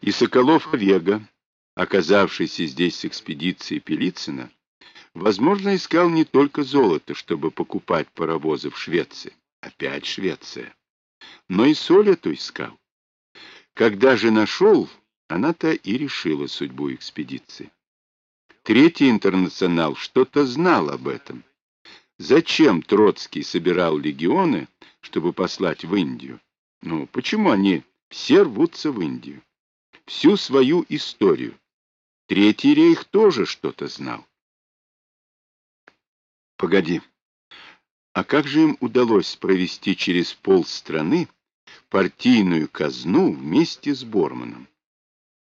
И Соколов-Овега, оказавшийся здесь с экспедицией Пелицына, возможно, искал не только золото, чтобы покупать паровозы в Швеции, опять Швеция, но и соль эту искал. Когда же нашел, она-то и решила судьбу экспедиции. Третий интернационал что-то знал об этом. Зачем Троцкий собирал легионы, чтобы послать в Индию? Ну, почему они все рвутся в Индию? Всю свою историю. Третий рейх тоже что-то знал. Погоди. А как же им удалось провести через полстраны партийную казну вместе с Борманом?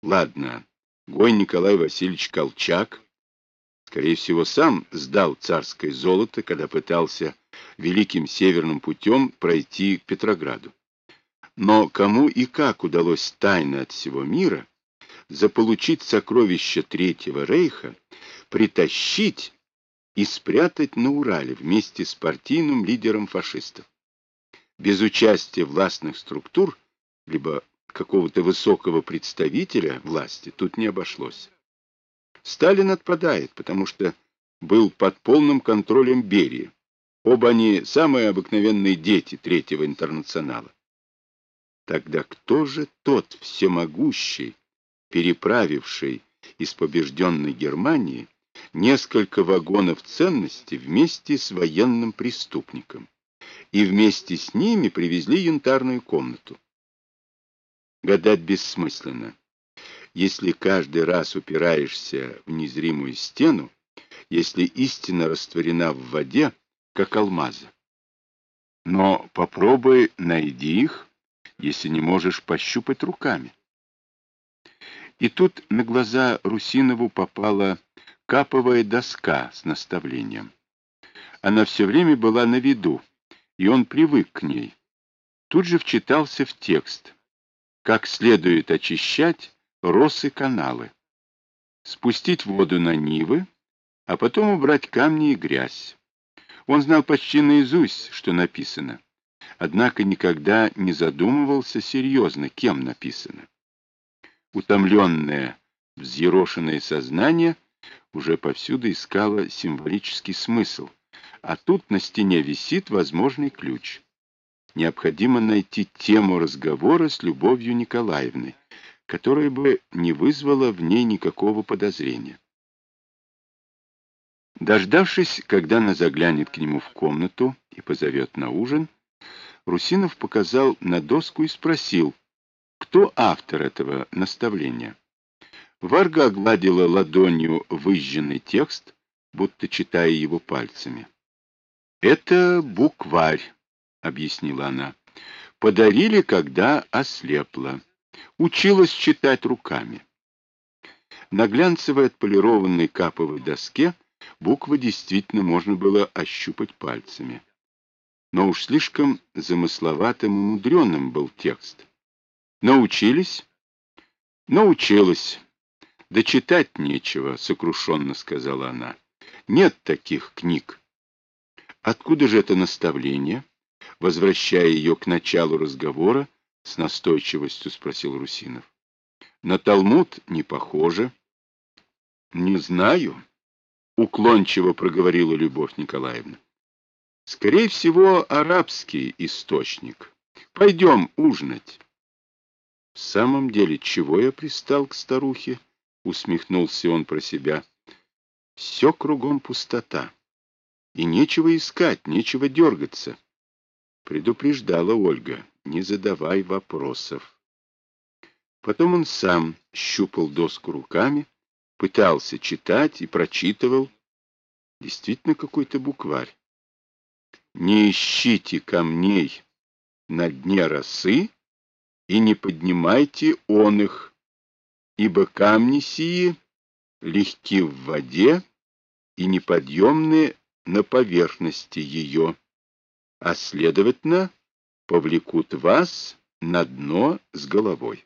Ладно, Гой Николай Васильевич Колчак Скорее всего, сам сдал царское золото, когда пытался Великим Северным путем пройти к Петрограду. Но кому и как удалось тайно от всего мира заполучить сокровища Третьего Рейха, притащить и спрятать на Урале вместе с партийным лидером фашистов? Без участия властных структур, либо какого-то высокого представителя власти, тут не обошлось. Сталин отпадает, потому что был под полным контролем Берии. Оба они самые обыкновенные дети Третьего интернационала. Тогда кто же тот всемогущий, переправивший из побежденной Германии несколько вагонов ценностей вместе с военным преступником, и вместе с ними привезли янтарную комнату? Гадать бессмысленно. Если каждый раз упираешься в незримую стену, если истина растворена в воде, как алмазы. Но попробуй найди их, если не можешь пощупать руками. И тут на глаза Русинову попала каповая доска с наставлением. Она все время была на виду, и он привык к ней. Тут же вчитался в текст. Как следует очищать росы каналы, спустить воду на нивы, а потом убрать камни и грязь. Он знал почти наизусть, что написано, однако никогда не задумывался серьезно, кем написано. Утомленное, взъерошенное сознание уже повсюду искало символический смысл, а тут на стене висит возможный ключ. Необходимо найти тему разговора с Любовью Николаевной, которое бы не вызвало в ней никакого подозрения. Дождавшись, когда она заглянет к нему в комнату и позовет на ужин, Русинов показал на доску и спросил, кто автор этого наставления. Варга огладила ладонью выжженный текст, будто читая его пальцами. «Это букварь», — объяснила она. «Подарили, когда ослепла училась читать руками. На глянцевой отполированной каповой доске буквы действительно можно было ощупать пальцами. Но уж слишком замысловатым и мудреным был текст. Научились? Научилась. Да читать нечего, сокрушенно сказала она. Нет таких книг. Откуда же это наставление? Возвращая ее к началу разговора, — с настойчивостью спросил Русинов. — На Талмуд не похоже. — Не знаю, — уклончиво проговорила Любовь Николаевна. — Скорее всего, арабский источник. Пойдем ужинать. — В самом деле, чего я пристал к старухе? — усмехнулся он про себя. — Все кругом пустота. И нечего искать, нечего дергаться. Предупреждала Ольга не задавай вопросов. Потом он сам щупал доску руками, пытался читать и прочитывал. Действительно какой-то букварь. Не ищите камней на дне росы и не поднимайте он их, ибо камни сии легки в воде и неподъемны на поверхности ее, а, следовательно, повлекут вас на дно с головой.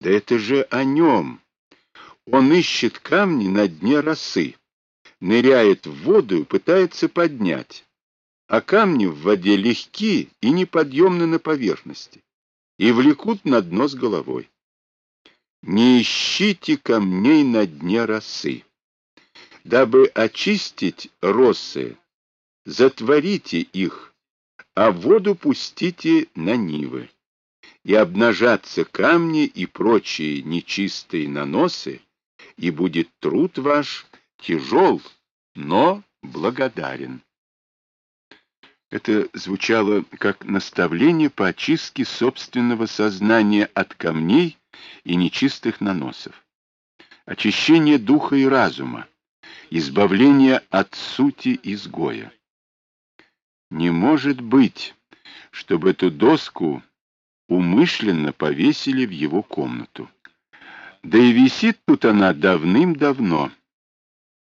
Да это же о нем. Он ищет камни на дне росы, ныряет в воду и пытается поднять, а камни в воде легки и неподъемны на поверхности. и влекут на дно с головой. Не ищите камней на дне росы. Дабы очистить росы, затворите их, а воду пустите на нивы. И обнажатся камни и прочие нечистые наносы, и будет труд ваш тяжел, но благодарен. Это звучало как наставление по очистке собственного сознания от камней и нечистых наносов. Очищение духа и разума, избавление от сути изгоя. Не может быть, чтобы эту доску умышленно повесили в его комнату. Да и висит тут она давным-давно,